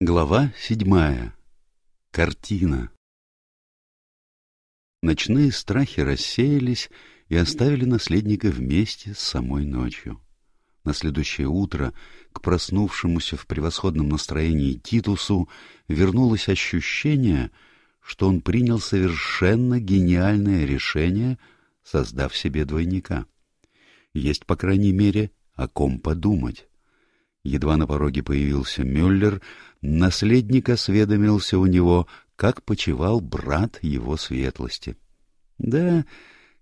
Глава седьмая. Картина. Ночные страхи рассеялись и оставили наследника вместе с самой ночью. На следующее утро к проснувшемуся в превосходном настроении Титусу вернулось ощущение, что он принял совершенно гениальное решение, создав себе двойника. Есть, по крайней мере, о ком подумать. Едва на пороге появился Мюллер, наследник осведомился у него, как почевал брат его светлости. — Да,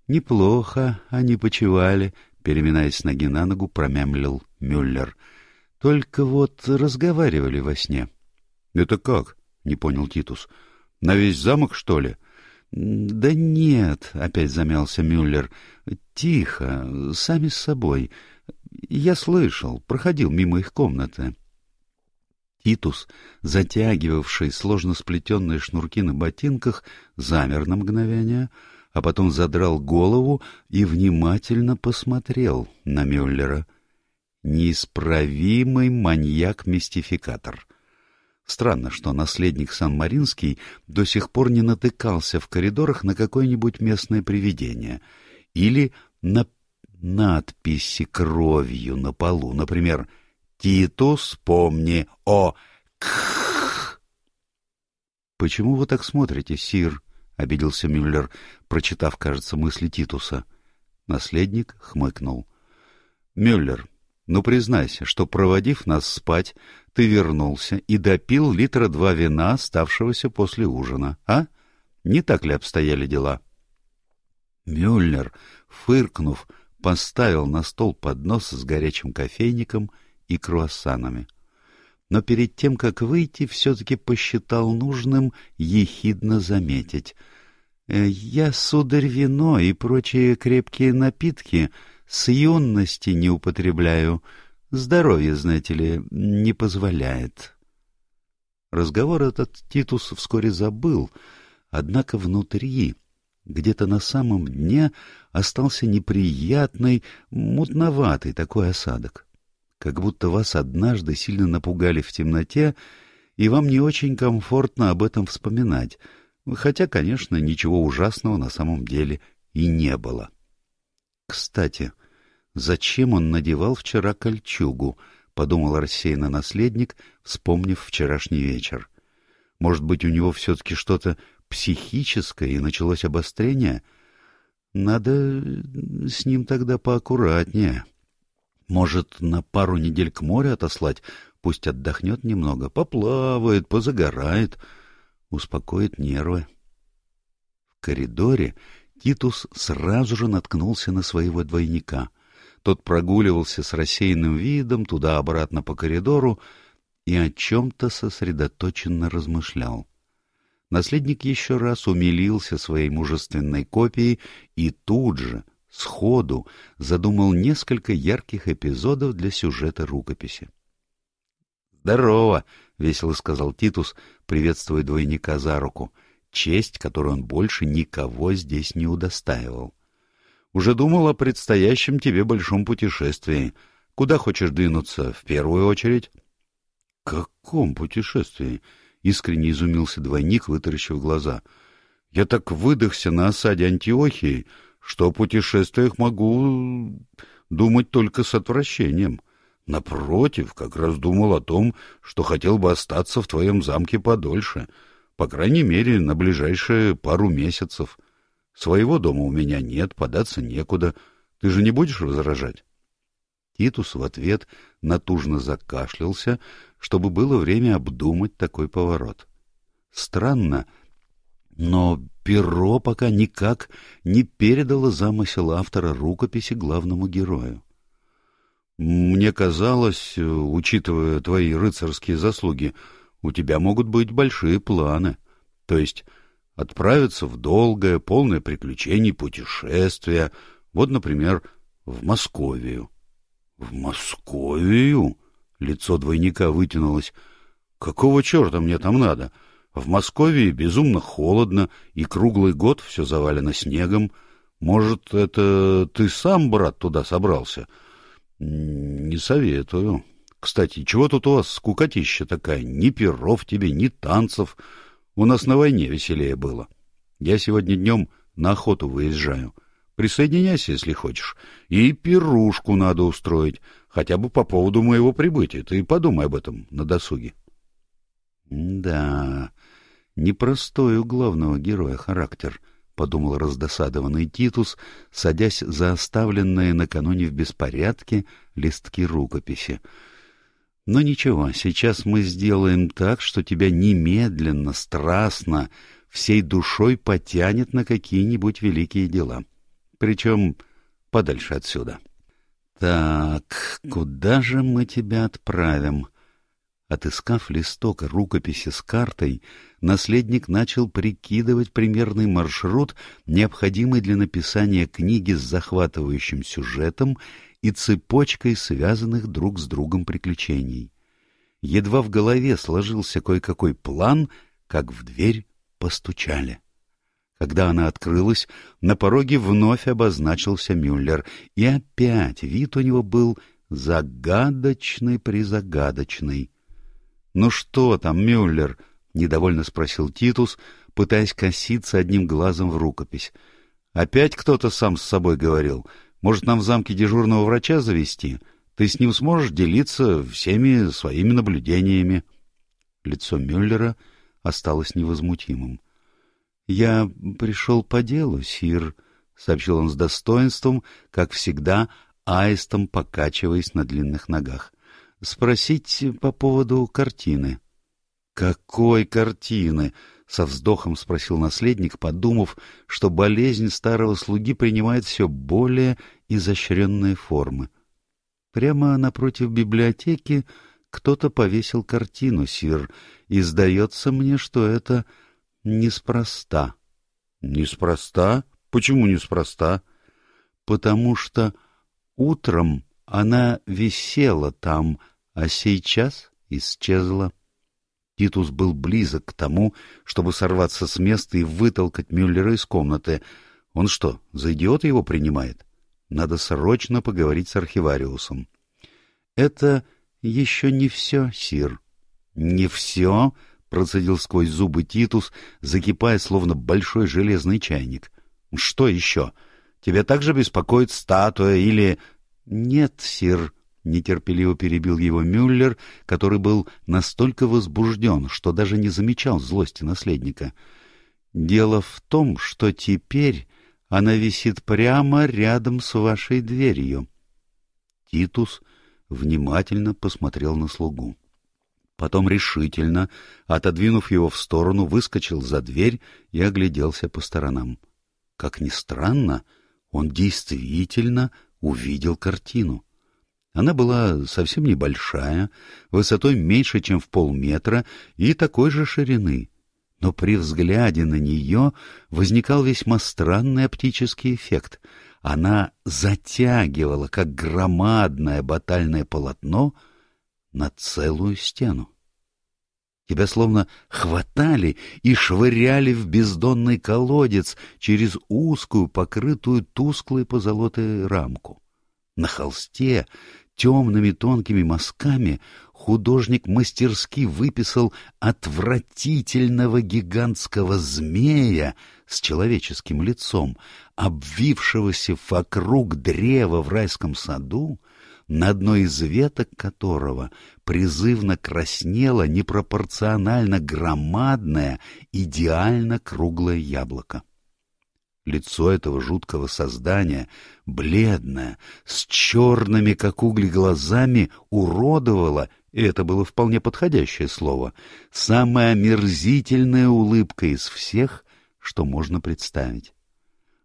неплохо они почевали, — переминаясь с ноги на ногу, промямлил Мюллер. — Только вот разговаривали во сне. — Это как? — не понял Титус. — На весь замок, что ли? — Да нет, — опять замялся Мюллер. — Тихо, сами с собой. — я слышал, проходил мимо их комнаты. Титус, затягивавший сложно сплетенные шнурки на ботинках, замер на мгновение, а потом задрал голову и внимательно посмотрел на Мюллера. Неисправимый маньяк-мистификатор. Странно, что наследник Сан-Маринский до сих пор не натыкался в коридорах на какое-нибудь местное привидение или на надписи кровью на полу, например, «Титус, помни о кх». «Почему вы так смотрите, сир?» — обиделся Мюллер, прочитав, кажется, мысли Титуса. Наследник хмыкнул. «Мюллер, ну признайся, что, проводив нас спать, ты вернулся и допил литра два вина, оставшегося после ужина, а? Не так ли обстояли дела?» Мюллер, фыркнув, поставил на стол поднос с горячим кофейником и круассанами. Но перед тем, как выйти, все-таки посчитал нужным ехидно заметить. «Э, «Я, сударь, вино и прочие крепкие напитки с юности не употребляю. Здоровье, знаете ли, не позволяет». Разговор этот Титус вскоре забыл, однако внутри где-то на самом дне остался неприятный, мутноватый такой осадок. Как будто вас однажды сильно напугали в темноте, и вам не очень комфортно об этом вспоминать, хотя, конечно, ничего ужасного на самом деле и не было. Кстати, зачем он надевал вчера кольчугу, — подумал рассеянно наследник, вспомнив вчерашний вечер. Может быть, у него все-таки что-то психическое и началось обострение, надо с ним тогда поаккуратнее. Может, на пару недель к морю отослать, пусть отдохнет немного, поплавает, позагорает, успокоит нервы. В коридоре Титус сразу же наткнулся на своего двойника. Тот прогуливался с рассеянным видом туда-обратно по коридору и о чем-то сосредоточенно размышлял. Наследник еще раз умилился своей мужественной копией и тут же, сходу, задумал несколько ярких эпизодов для сюжета рукописи. «Здорово!» — весело сказал Титус, приветствуя двойника за руку, честь, которую он больше никого здесь не удостаивал. «Уже думал о предстоящем тебе большом путешествии. Куда хочешь двинуться в первую очередь?» «Каком путешествии?» Искренне изумился двойник, вытаращив глаза. «Я так выдохся на осаде Антиохии, что о путешествиях могу думать только с отвращением. Напротив, как раз думал о том, что хотел бы остаться в твоем замке подольше, по крайней мере, на ближайшие пару месяцев. Своего дома у меня нет, податься некуда. Ты же не будешь возражать?» Титус в ответ натужно закашлялся, чтобы было время обдумать такой поворот. Странно, но перо пока никак не передало замысел автора рукописи главному герою. Мне казалось, учитывая твои рыцарские заслуги, у тебя могут быть большие планы. То есть отправиться в долгое, полное приключений путешествие, вот, например, в Московию. — В Московию? Лицо двойника вытянулось. «Какого черта мне там надо? В Москве безумно холодно, и круглый год все завалено снегом. Может, это ты сам, брат, туда собрался?» «Не советую. Кстати, чего тут у вас скукотища такая? Ни перов тебе, ни танцев. У нас на войне веселее было. Я сегодня днем на охоту выезжаю. Присоединяйся, если хочешь. И пирушку надо устроить, хотя бы по поводу моего прибытия. Ты подумай об этом на досуге. Да, непростой у главного героя характер, — подумал раздосадованный Титус, садясь за оставленные накануне в беспорядке листки рукописи. Но ничего, сейчас мы сделаем так, что тебя немедленно, страстно, всей душой потянет на какие-нибудь великие дела. Причем подальше отсюда. Так, куда же мы тебя отправим? Отыскав листок рукописи с картой, наследник начал прикидывать примерный маршрут, необходимый для написания книги с захватывающим сюжетом и цепочкой связанных друг с другом приключений. Едва в голове сложился кое-какой план, как в дверь постучали. Когда она открылась, на пороге вновь обозначился Мюллер, и опять вид у него был загадочный-призагадочный. — Ну что там, Мюллер? — недовольно спросил Титус, пытаясь коситься одним глазом в рукопись. — Опять кто-то сам с собой говорил. Может, нам в замке дежурного врача завести? Ты с ним сможешь делиться всеми своими наблюдениями? Лицо Мюллера осталось невозмутимым. — Я пришел по делу, Сир, — сообщил он с достоинством, как всегда, аистом покачиваясь на длинных ногах. — Спросить по поводу картины. — Какой картины? — со вздохом спросил наследник, подумав, что болезнь старого слуги принимает все более изощренные формы. Прямо напротив библиотеки кто-то повесил картину, Сир, и сдается мне, что это неспроста. — Неспроста? Почему неспроста? — Потому что утром она висела там, а сейчас исчезла. Титус был близок к тому, чтобы сорваться с места и вытолкать Мюллера из комнаты. Он что, за идиота его принимает? Надо срочно поговорить с архивариусом. — Это еще не все, Сир. — Не все? — процедил сквозь зубы Титус, закипая, словно большой железный чайник. — Что еще? Тебя также беспокоит статуя или... — Нет, сир, — нетерпеливо перебил его Мюллер, который был настолько возбужден, что даже не замечал злости наследника. — Дело в том, что теперь она висит прямо рядом с вашей дверью. Титус внимательно посмотрел на слугу. Потом решительно, отодвинув его в сторону, выскочил за дверь и огляделся по сторонам. Как ни странно, он действительно увидел картину. Она была совсем небольшая, высотой меньше, чем в полметра, и такой же ширины. Но при взгляде на нее возникал весьма странный оптический эффект. Она затягивала, как громадное батальное полотно, на целую стену. Тебя словно хватали и швыряли в бездонный колодец через узкую, покрытую тусклой позолотой рамку. На холсте темными тонкими мазками художник мастерски выписал отвратительного гигантского змея с человеческим лицом, обвившегося вокруг древа в райском саду, на одной из веток которого призывно краснело непропорционально громадное, идеально круглое яблоко. Лицо этого жуткого создания, бледное, с черными, как угли, глазами, уродовало, и это было вполне подходящее слово, самая омерзительная улыбка из всех, что можно представить.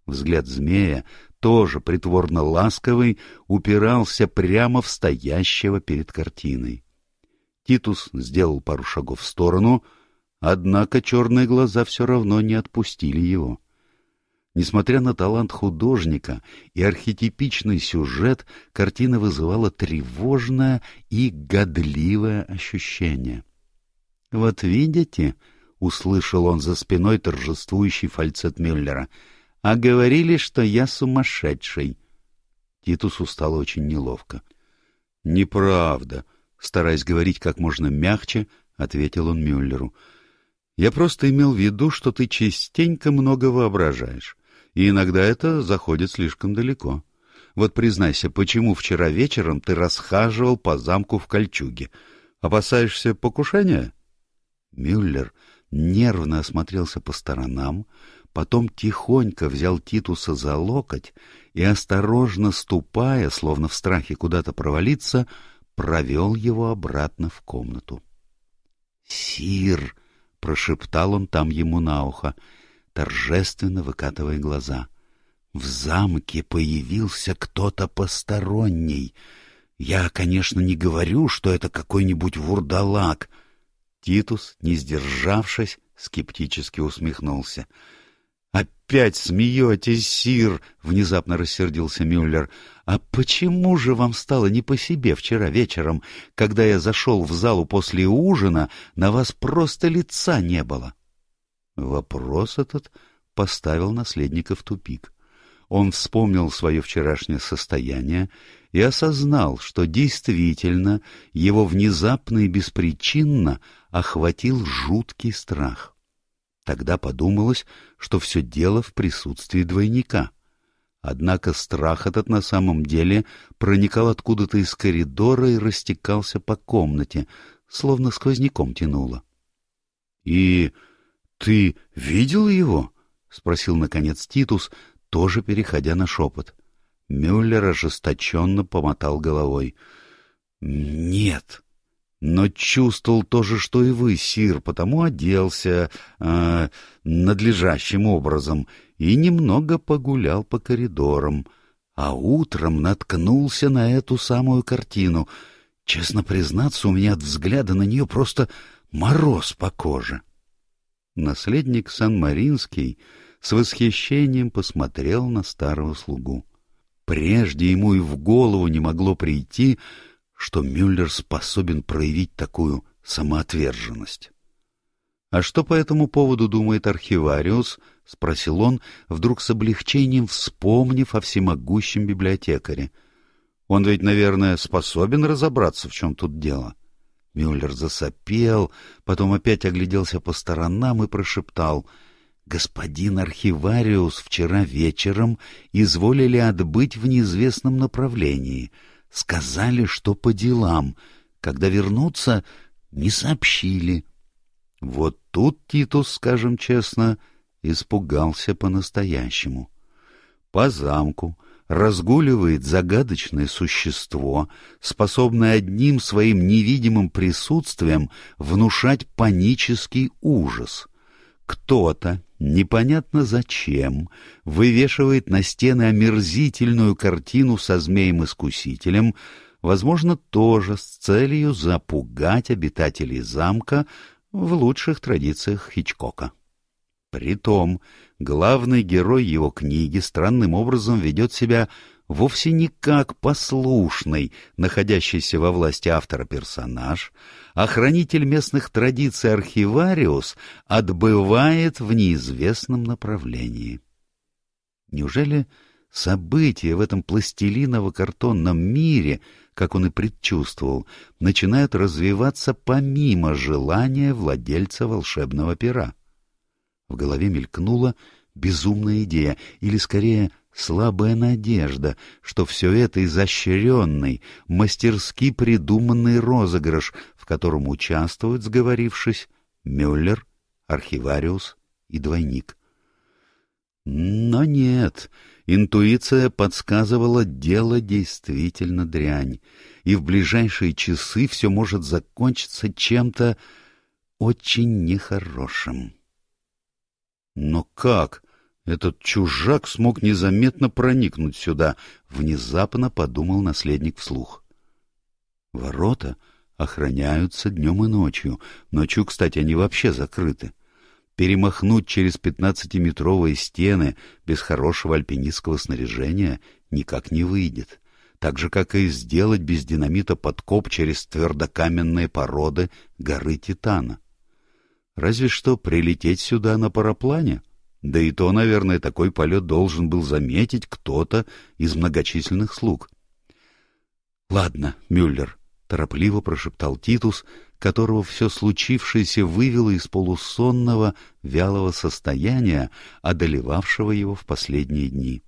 Взгляд змея тоже притворно ласковый, упирался прямо в стоящего перед картиной. Титус сделал пару шагов в сторону, однако черные глаза все равно не отпустили его. Несмотря на талант художника и архетипичный сюжет, картина вызывала тревожное и годливое ощущение. «Вот видите», — услышал он за спиной торжествующий фальцет Мюллера, — а говорили, что я сумасшедший. Титусу стало очень неловко. — Неправда, — Стараясь говорить как можно мягче, ответил он Мюллеру. Я просто имел в виду, что ты частенько много воображаешь, и иногда это заходит слишком далеко. Вот признайся, почему вчера вечером ты расхаживал по замку в кольчуге? Опасаешься покушения? Мюллер нервно осмотрелся по сторонам, потом тихонько взял Титуса за локоть и, осторожно ступая, словно в страхе куда-то провалиться, провел его обратно в комнату. «Сир!» — прошептал он там ему на ухо, торжественно выкатывая глаза. «В замке появился кто-то посторонний. Я, конечно, не говорю, что это какой-нибудь вурдалак». Титус, не сдержавшись, скептически усмехнулся — опять смеетесь, сир!» — внезапно рассердился Мюллер. «А почему же вам стало не по себе вчера вечером, когда я зашел в залу после ужина, на вас просто лица не было?» Вопрос этот поставил наследника в тупик. Он вспомнил свое вчерашнее состояние и осознал, что действительно его внезапно и беспричинно охватил жуткий страх. Тогда подумалось, что все дело в присутствии двойника. Однако страх этот на самом деле проникал откуда-то из коридора и растекался по комнате, словно сквозняком тянуло. — И ты видел его? — спросил, наконец, Титус, тоже переходя на шепот. Мюллер ожесточенно помотал головой. — Нет, но чувствовал то же, что и вы, сир, потому оделся э, надлежащим образом и немного погулял по коридорам, а утром наткнулся на эту самую картину. Честно признаться, у меня от взгляда на нее просто мороз по коже. Наследник Сан-Маринский с восхищением посмотрел на старого слугу. Прежде ему и в голову не могло прийти, что Мюллер способен проявить такую самоотверженность. «А что по этому поводу думает архивариус?» — спросил он, вдруг с облегчением вспомнив о всемогущем библиотекаре. «Он ведь, наверное, способен разобраться, в чем тут дело». Мюллер засопел, потом опять огляделся по сторонам и прошептал — господин архивариус вчера вечером изволили отбыть в неизвестном направлении. Сказали, что по делам. Когда вернутся, не сообщили. Вот тут Титус, скажем честно, испугался по-настоящему. По замку разгуливает загадочное существо, способное одним своим невидимым присутствием внушать панический ужас. Кто-то, непонятно зачем, вывешивает на стены омерзительную картину со змеем-искусителем, возможно, тоже с целью запугать обитателей замка в лучших традициях Хичкока. Притом, главный герой его книги странным образом ведет себя вовсе не как послушный, находящийся во власти автора персонаж, а хранитель местных традиций архивариус отбывает в неизвестном направлении. Неужели события в этом пластилиново-картонном мире, как он и предчувствовал, начинают развиваться помимо желания владельца волшебного пера? В голове мелькнула безумная идея, или, скорее, слабая надежда, что все это изощренный, мастерски придуманный розыгрыш, в котором участвуют, сговорившись, Мюллер, архивариус и двойник. Но нет, интуиция подсказывала, дело действительно дрянь, и в ближайшие часы все может закончиться чем-то очень нехорошим. Но как? Этот чужак смог незаметно проникнуть сюда, внезапно подумал наследник вслух. Ворота охраняются днем и ночью. Ночью, кстати, они вообще закрыты. Перемахнуть через пятнадцатиметровые стены без хорошего альпинистского снаряжения никак не выйдет. Так же, как и сделать без динамита подкоп через твердокаменные породы горы Титана. Разве что прилететь сюда на параплане — да и то, наверное, такой полет должен был заметить кто-то из многочисленных слуг. — Ладно, Мюллер, торопливо прошептал Титус, которого все случившееся вывело из полусонного, вялого состояния, одолевавшего его в последние дни.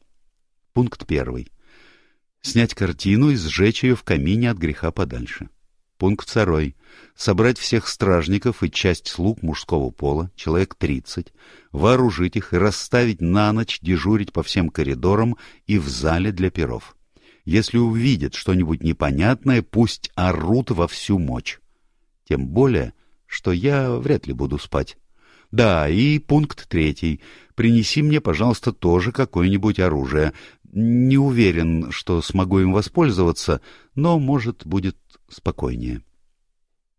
Пункт первый. Снять картину и сжечь ее в камине от греха подальше. Пункт второй. Собрать всех стражников и часть слуг мужского пола, человек тридцать, вооружить их и расставить на ночь дежурить по всем коридорам и в зале для перов. Если увидят что-нибудь непонятное, пусть орут во всю мочь. Тем более, что я вряд ли буду спать. Да, и пункт третий. Принеси мне, пожалуйста, тоже какое-нибудь оружие. Не уверен, что смогу им воспользоваться, но, может, будет спокойнее.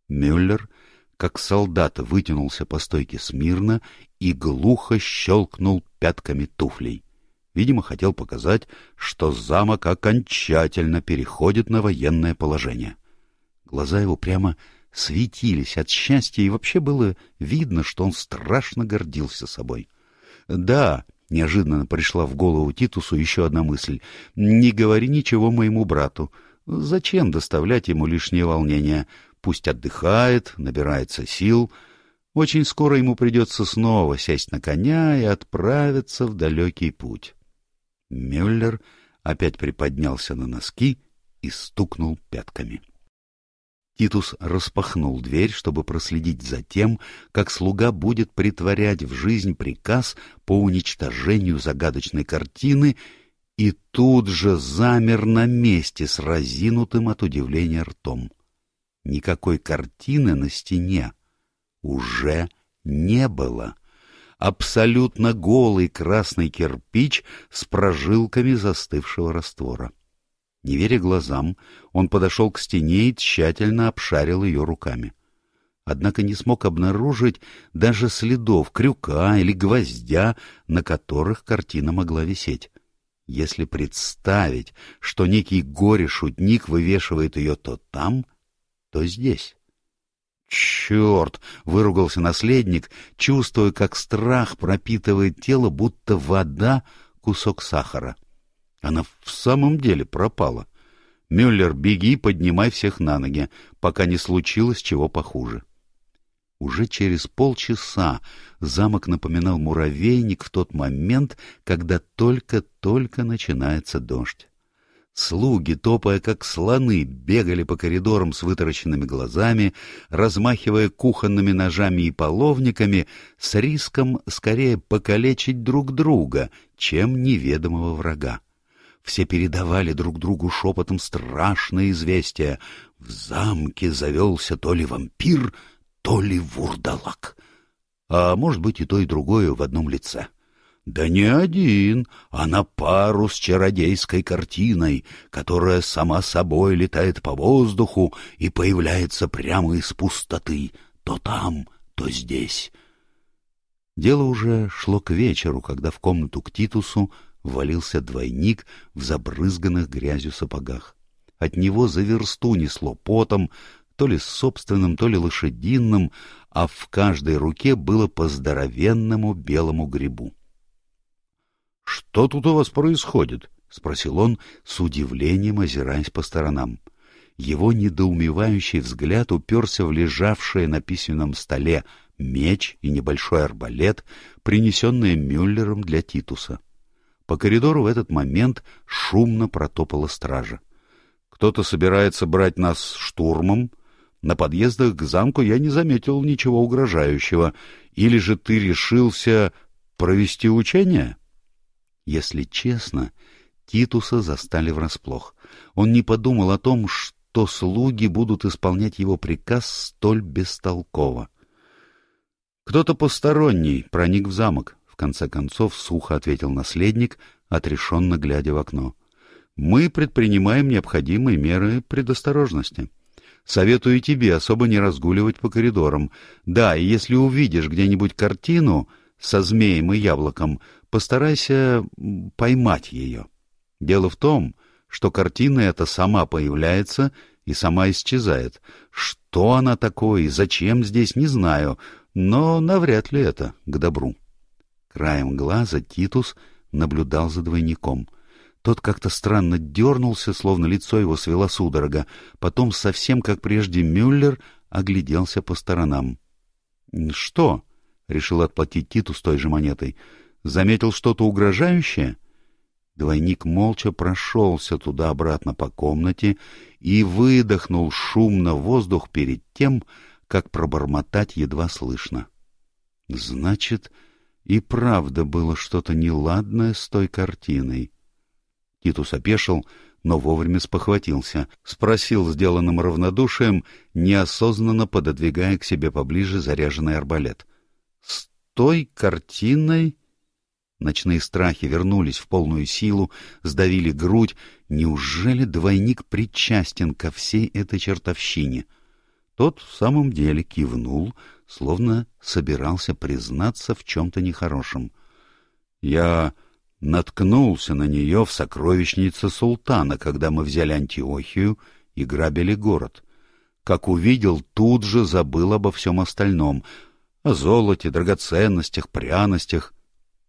Мюллер, как солдат, вытянулся по стойке смирно и глухо щелкнул пятками туфлей. Видимо, хотел показать, что замок окончательно переходит на военное положение. Глаза его прямо светились от счастья, и вообще было видно, что он страшно гордился собой. Да, неожиданно пришла в голову Титусу еще одна мысль. Не говори ничего моему брату. Зачем доставлять ему лишнее волнение? Пусть отдыхает, набирается сил. Очень скоро ему придется снова сесть на коня и отправиться в далекий путь. Мюллер опять приподнялся на носки и стукнул пятками. Титус распахнул дверь, чтобы проследить за тем, как слуга будет притворять в жизнь приказ по уничтожению загадочной картины, и тут же замер на месте с разинутым от удивления ртом. Никакой картины на стене уже не было. Абсолютно голый красный кирпич с прожилками застывшего раствора. Не веря глазам, он подошел к стене и тщательно обшарил ее руками. Однако не смог обнаружить даже следов крюка или гвоздя, на которых картина могла висеть. Если представить, что некий горе-шутник вывешивает ее то там, то здесь. «Черт!» — выругался наследник, чувствуя, как страх пропитывает тело, будто вода кусок сахара. Она в самом деле пропала. Мюллер, беги, поднимай всех на ноги, пока не случилось чего похуже. Уже через полчаса замок напоминал муравейник в тот момент, когда только-только начинается дождь. Слуги, топая как слоны, бегали по коридорам с вытаращенными глазами, размахивая кухонными ножами и половниками, с риском скорее покалечить друг друга, чем неведомого врага. Все передавали друг другу шепотом страшное известие. В замке завелся то ли вампир, то ли вурдалак. А может быть и то, и другое в одном лице. Да не один, а на пару с чародейской картиной, которая сама собой летает по воздуху и появляется прямо из пустоты, то там, то здесь. Дело уже шло к вечеру, когда в комнату к Титусу ввалился двойник в забрызганных грязью сапогах. От него за версту несло потом, то ли собственным, то ли лошадиным, а в каждой руке было по здоровенному белому грибу. — Что тут у вас происходит? — спросил он, с удивлением озираясь по сторонам. Его недоумевающий взгляд уперся в лежавшее на письменном столе меч и небольшой арбалет, принесенные Мюллером для Титуса. По коридору в этот момент шумно протопала стража. Кто-то собирается брать нас штурмом. На подъездах к замку я не заметил ничего угрожающего. Или же ты решился провести учение? Если честно, Титуса застали врасплох. Он не подумал о том, что слуги будут исполнять его приказ столь бестолково. Кто-то посторонний проник в замок, в конце концов, сухо ответил наследник, отрешенно глядя в окно. Мы предпринимаем необходимые меры предосторожности. Советую тебе особо не разгуливать по коридорам. Да, и если увидишь где-нибудь картину со змеем и яблоком, постарайся поймать ее. Дело в том, что картина эта сама появляется и сама исчезает. Что она такое и зачем здесь, не знаю, но навряд ли это к добру. Краем глаза Титус наблюдал за двойником. Тот как-то странно дернулся, словно лицо его свело судорога. Потом, совсем как прежде, Мюллер огляделся по сторонам. — Что? — решил отплатить Титу с той же монетой. — Заметил что-то угрожающее? Двойник молча прошелся туда-обратно по комнате и выдохнул шумно воздух перед тем, как пробормотать едва слышно. — Значит, и правда было что-то неладное с той картиной. Титус опешил, но вовремя спохватился, спросил сделанным равнодушием, неосознанно пододвигая к себе поближе заряженный арбалет. — С той картиной... Ночные страхи вернулись в полную силу, сдавили грудь. Неужели двойник причастен ко всей этой чертовщине? Тот в самом деле кивнул, словно собирался признаться в чем-то нехорошем. — Я наткнулся на нее в сокровищнице султана, когда мы взяли Антиохию и грабили город. Как увидел, тут же забыл обо всем остальном — о золоте, драгоценностях, пряностях.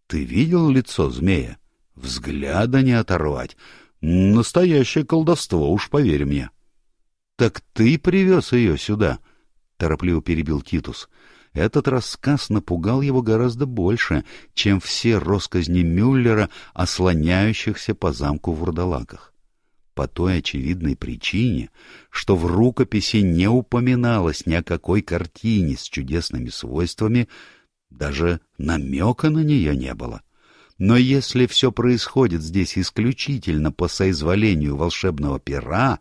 Ты видел лицо змея? Взгляда не оторвать. Настоящее колдовство, уж поверь мне. — Так ты привез ее сюда? — торопливо перебил Титус. Этот рассказ напугал его гораздо больше, чем все росказни Мюллера о слоняющихся по замку вурдалаках. По той очевидной причине, что в рукописи не упоминалось ни о какой картине с чудесными свойствами, даже намека на нее не было. Но если все происходит здесь исключительно по соизволению волшебного пера,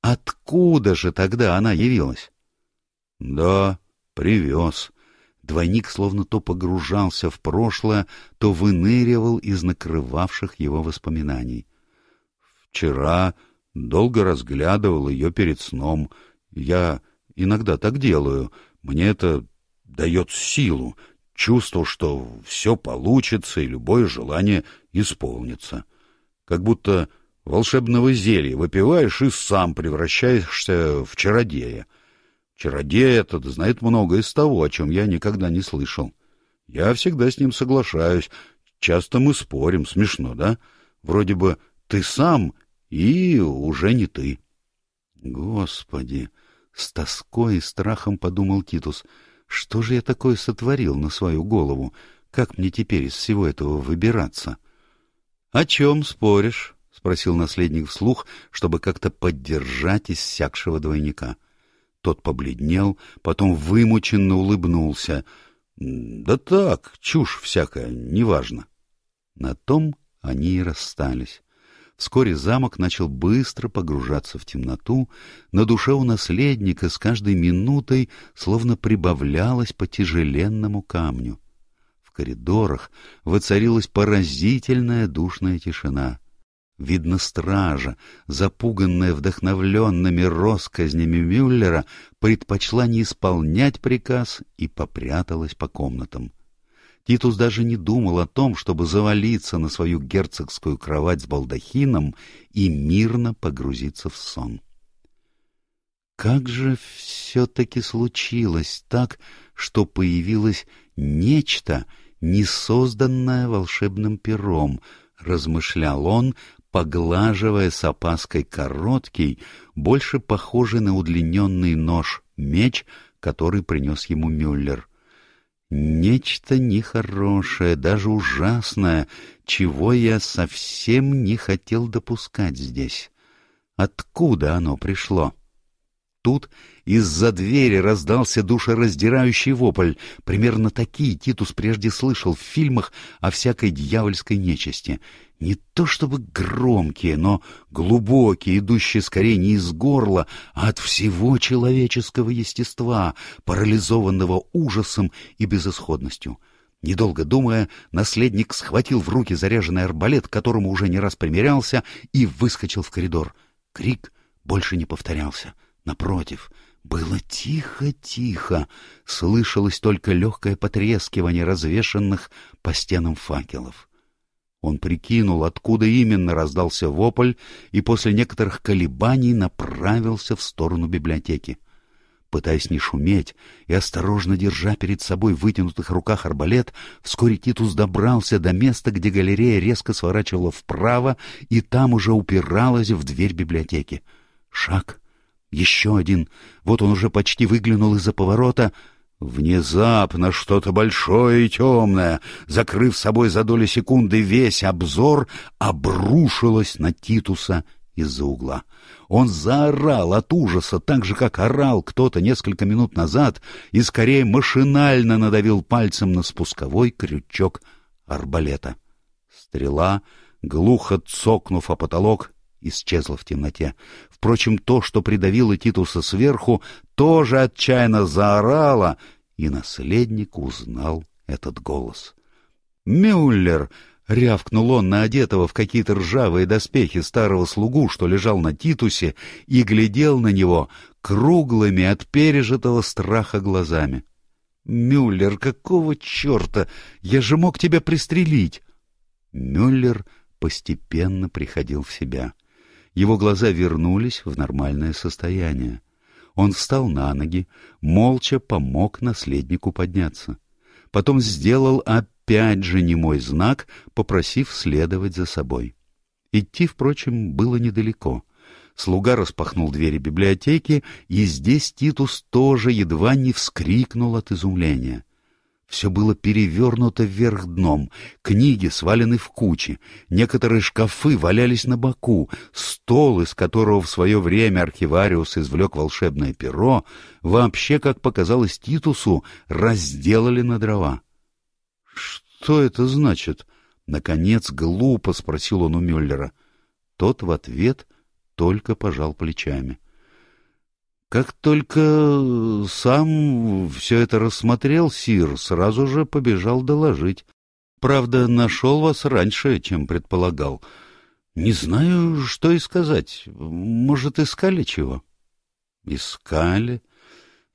откуда же тогда она явилась? — Да, Привез. Двойник словно то погружался в прошлое, то выныривал из накрывавших его воспоминаний. Вчера долго разглядывал ее перед сном. Я иногда так делаю. Мне это дает силу, чувство, что все получится и любое желание исполнится. Как будто волшебного зелья выпиваешь и сам превращаешься в чародея. Чародей этот знает много из того, о чем я никогда не слышал. Я всегда с ним соглашаюсь. Часто мы спорим, смешно, да? Вроде бы ты сам и уже не ты. Господи! С тоской и страхом подумал Титус. Что же я такое сотворил на свою голову? Как мне теперь из всего этого выбираться? — О чем споришь? — спросил наследник вслух, чтобы как-то поддержать иссякшего двойника. — тот побледнел, потом вымученно улыбнулся. «Да так, чушь всякая, неважно». На том они и расстались. Вскоре замок начал быстро погружаться в темноту, на душе у наследника с каждой минутой словно прибавлялось по тяжеленному камню. В коридорах воцарилась поразительная душная тишина — Видно, стража, запуганная вдохновленными россказнями Мюллера, предпочла не исполнять приказ и попряталась по комнатам. Титус даже не думал о том, чтобы завалиться на свою герцогскую кровать с балдахином и мирно погрузиться в сон. Как же все-таки случилось так, что появилось нечто, несозданное волшебным пером, — размышлял он, поглаживая с опаской короткий, больше похожий на удлиненный нож, меч, который принес ему Мюллер. Нечто нехорошее, даже ужасное, чего я совсем не хотел допускать здесь. Откуда оно пришло? Тут из-за двери раздался душераздирающий вопль. Примерно такие Титус прежде слышал в фильмах о всякой дьявольской нечисти. Не то чтобы громкие, но глубокие, идущие скорее не из горла, а от всего человеческого естества, парализованного ужасом и безысходностью. Недолго думая, наследник схватил в руки заряженный арбалет, которому уже не раз примерялся, и выскочил в коридор. Крик больше не повторялся. Напротив, было тихо-тихо, слышалось только легкое потрескивание развешанных по стенам факелов. Он прикинул, откуда именно раздался вопль, и после некоторых колебаний направился в сторону библиотеки. Пытаясь не шуметь и осторожно держа перед собой в вытянутых руках арбалет, вскоре Титус добрался до места, где галерея резко сворачивала вправо, и там уже упиралась в дверь библиотеки. Шаг. Еще один. Вот он уже почти выглянул из-за поворота. Внезапно что-то большое и темное, закрыв собой за доли секунды весь обзор, обрушилось на Титуса из-за угла. Он заорал от ужаса, так же, как орал кто-то несколько минут назад, и скорее машинально надавил пальцем на спусковой крючок арбалета. Стрела, глухо цокнув о потолок, исчезла в темноте. Впрочем, то, что придавило Титуса сверху, тоже отчаянно заорало, и наследник узнал этот голос. «Мюллер!» — рявкнул он на одетого в какие-то ржавые доспехи старого слугу, что лежал на Титусе, и глядел на него круглыми от пережитого страха глазами. «Мюллер, какого черта? Я же мог тебя пристрелить!» Мюллер постепенно приходил в себя. Его глаза вернулись в нормальное состояние. Он встал на ноги, молча помог наследнику подняться. Потом сделал опять же немой знак, попросив следовать за собой. Идти, впрочем, было недалеко. Слуга распахнул двери библиотеки, и здесь Титус тоже едва не вскрикнул от изумления. Все было перевернуто вверх дном, книги свалены в кучи, некоторые шкафы валялись на боку, стол, из которого в свое время архивариус извлек волшебное перо, вообще, как показалось Титусу, разделали на дрова. «Что это значит?» — наконец глупо спросил он у Мюллера. Тот в ответ только пожал плечами. Как только сам все это рассмотрел, Сир сразу же побежал доложить. Правда, нашел вас раньше, чем предполагал. Не знаю, что и сказать. Может, искали чего? Искали?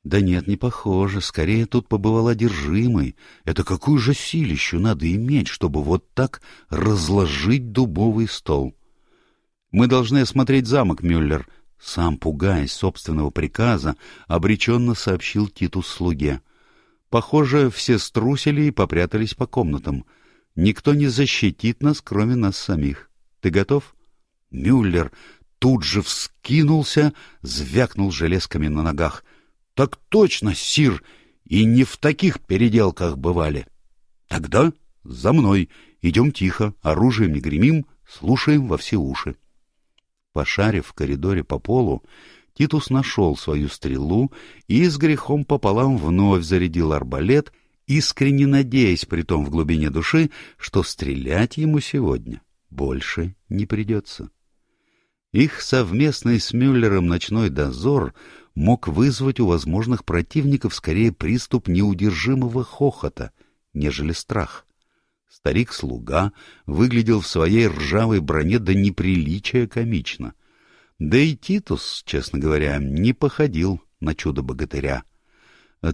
Да нет, не похоже. Скорее, тут побывал одержимый. Это какую же силищу надо иметь, чтобы вот так разложить дубовый стол? Мы должны осмотреть замок, Мюллер. Сам, пугаясь собственного приказа, обреченно сообщил Титус слуге. Похоже, все струсили и попрятались по комнатам. Никто не защитит нас, кроме нас самих. Ты готов? Мюллер тут же вскинулся, звякнул железками на ногах —— Так точно, сир, и не в таких переделках бывали. — Тогда за мной. Идем тихо, оружием не гремим, слушаем во все уши. Пошарив в коридоре по полу, Титус нашел свою стрелу и с грехом пополам вновь зарядил арбалет, искренне надеясь при том в глубине души, что стрелять ему сегодня больше не придется. Их совместный с Мюллером ночной дозор мог вызвать у возможных противников скорее приступ неудержимого хохота, нежели страх. Старик-слуга выглядел в своей ржавой броне до неприличия комично. Да и Титус, честно говоря, не походил на чудо-богатыря.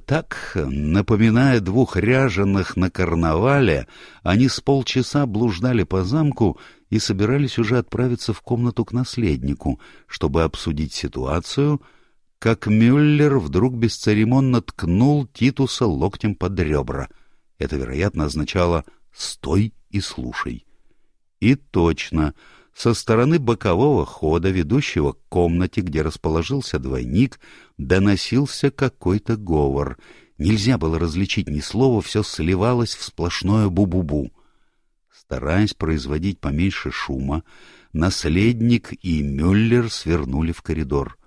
Так, напоминая двух ряженых на карнавале, они с полчаса блуждали по замку и собирались уже отправиться в комнату к наследнику, чтобы обсудить ситуацию — как Мюллер вдруг бесцеремонно ткнул Титуса локтем под ребра. Это, вероятно, означало «стой и слушай». И точно, со стороны бокового хода, ведущего к комнате, где расположился двойник, доносился какой-то говор. Нельзя было различить ни слова, все сливалось в сплошное бу-бу-бу. Стараясь производить поменьше шума, наследник и Мюллер свернули в коридор.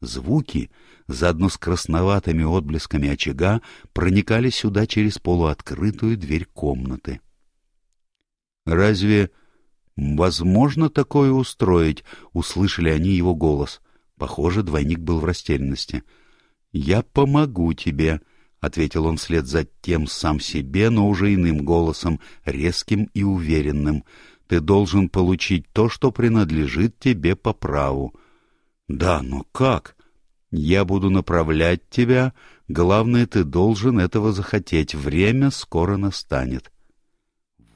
Звуки, заодно с красноватыми отблесками очага, проникали сюда через полуоткрытую дверь комнаты. «Разве возможно такое устроить?» — услышали они его голос. Похоже, двойник был в растерянности. «Я помогу тебе», — ответил он вслед за тем сам себе, но уже иным голосом, резким и уверенным. «Ты должен получить то, что принадлежит тебе по праву». Да, но как? Я буду направлять тебя. Главное, ты должен этого захотеть. Время скоро настанет.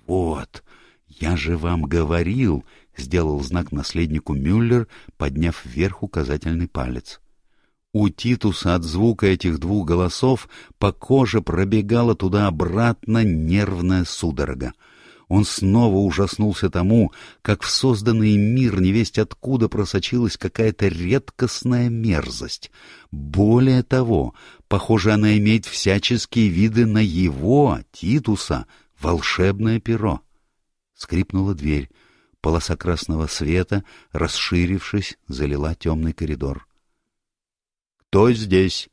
Вот, я же вам говорил, — сделал знак наследнику Мюллер, подняв вверх указательный палец. У Титуса от звука этих двух голосов по коже пробегала туда-обратно нервная судорога. Он снова ужаснулся тому, как в созданный мир невесть откуда просочилась какая-то редкостная мерзость. Более того, похоже, она имеет всяческие виды на его, Титуса, волшебное перо. Скрипнула дверь. Полоса красного света, расширившись, залила темный коридор. «Кто здесь?»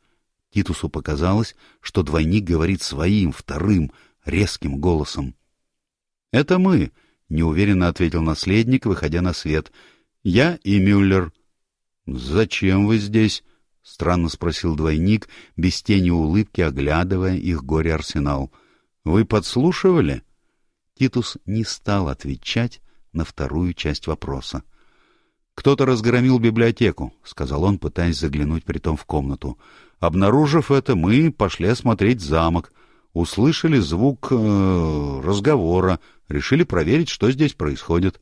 Титусу показалось, что двойник говорит своим, вторым, резким голосом. «Это мы», — неуверенно ответил наследник, выходя на свет. «Я и Мюллер». «Зачем вы здесь?» — странно спросил двойник, без тени улыбки оглядывая их горе-арсенал. «Вы подслушивали?» Титус не стал отвечать на вторую часть вопроса. «Кто-то разгромил библиотеку», — сказал он, пытаясь заглянуть притом в комнату. «Обнаружив это, мы пошли осмотреть замок. Услышали звук э, разговора, решили проверить, что здесь происходит».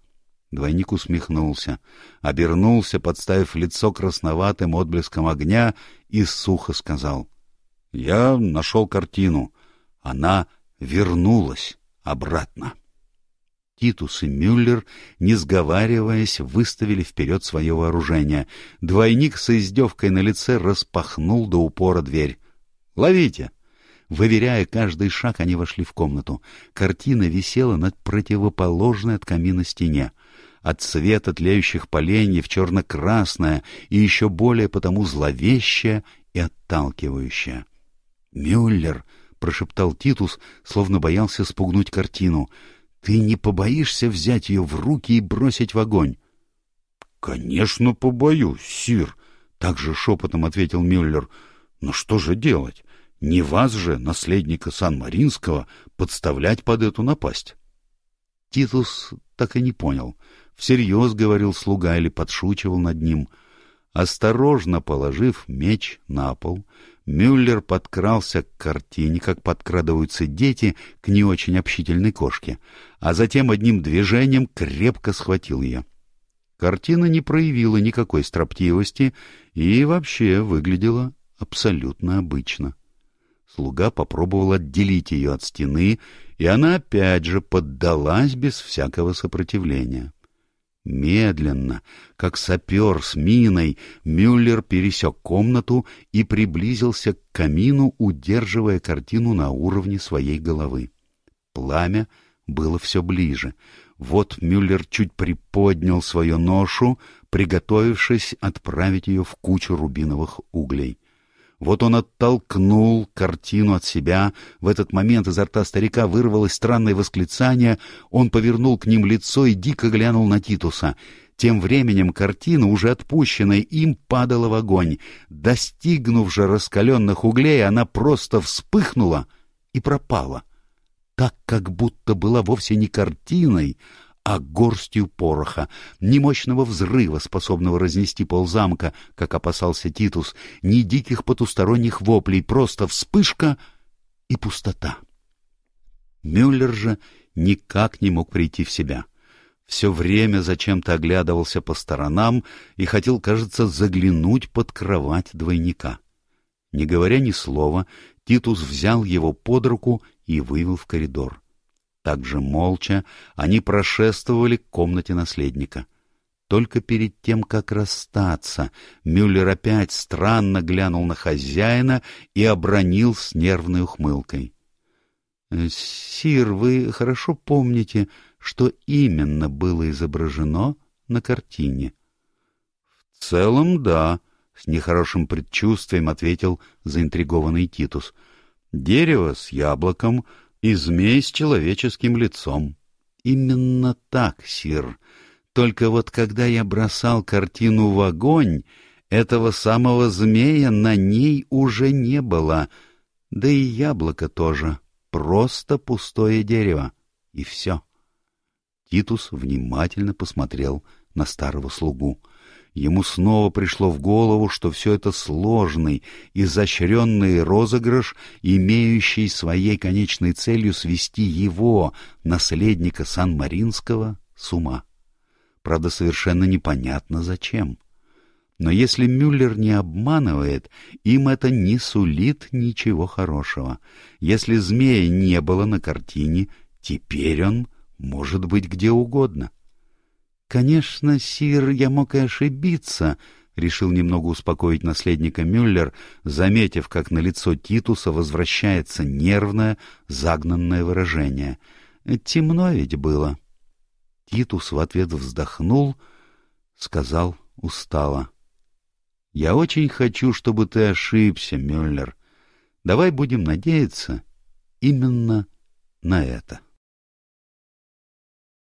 Двойник усмехнулся, обернулся, подставив лицо красноватым отблеском огня, и сухо сказал. «Я нашел картину. Она вернулась обратно». Титус и Мюллер, не сговариваясь, выставили вперед свое вооружение. Двойник с издевкой на лице распахнул до упора дверь. «Ловите!» Выверяя каждый шаг, они вошли в комнату. Картина висела над противоположной от камина стене. От цвета тлеющих поленьев черно-красная и еще более потому зловещая и отталкивающая. «Мюллер!» — прошептал Титус, словно боялся спугнуть картину — ты не побоишься взять ее в руки и бросить в огонь? — Конечно, побоюсь, сир, — также шепотом ответил Мюллер. — Но что же делать? Не вас же, наследника Сан-Маринского, подставлять под эту напасть. Титус так и не понял, всерьез говорил слуга или подшучивал над ним. Осторожно положив меч на пол, Мюллер подкрался к картине, как подкрадываются дети к не очень общительной кошке, а затем одним движением крепко схватил ее. Картина не проявила никакой строптивости и вообще выглядела абсолютно обычно. Слуга попробовал отделить ее от стены, и она опять же поддалась без всякого сопротивления. Медленно, как сапер с миной, Мюллер пересек комнату и приблизился к камину, удерживая картину на уровне своей головы. Пламя было все ближе. Вот Мюллер чуть приподнял свою ношу, приготовившись отправить ее в кучу рубиновых углей. Вот он оттолкнул картину от себя. В этот момент изо рта старика вырвалось странное восклицание. Он повернул к ним лицо и дико глянул на Титуса. Тем временем картина, уже отпущенная им, падала в огонь. Достигнув же раскаленных углей, она просто вспыхнула и пропала. Так, как будто была вовсе не картиной, а горстью пороха, ни мощного взрыва, способного разнести ползамка, как опасался Титус, ни диких потусторонних воплей, просто вспышка и пустота. Мюллер же никак не мог прийти в себя. Все время зачем-то оглядывался по сторонам и хотел, кажется, заглянуть под кровать двойника. Не говоря ни слова, Титус взял его под руку и вывел в коридор. Так же молча они прошествовали к комнате наследника. Только перед тем, как расстаться, Мюллер опять странно глянул на хозяина и обронил с нервной ухмылкой. «Э, — Сир, вы хорошо помните, что именно было изображено на картине? — В целом, да, — с нехорошим предчувствием ответил заинтригованный Титус. — Дерево с яблоком, и змей с человеческим лицом. Именно так, сир. Только вот когда я бросал картину в огонь, этого самого змея на ней уже не было, да и яблоко тоже, просто пустое дерево, и все. Титус внимательно посмотрел на старого слугу. Ему снова пришло в голову, что все это сложный, изощренный розыгрыш, имеющий своей конечной целью свести его, наследника Сан-Маринского, с ума. Правда, совершенно непонятно зачем. Но если Мюллер не обманывает, им это не сулит ничего хорошего. Если змея не было на картине, теперь он может быть где угодно. «Конечно, Сир, я мог и ошибиться», — решил немного успокоить наследника Мюллер, заметив, как на лицо Титуса возвращается нервное, загнанное выражение. «Темно ведь было». Титус в ответ вздохнул, сказал устало. «Я очень хочу, чтобы ты ошибся, Мюллер. Давай будем надеяться именно на это».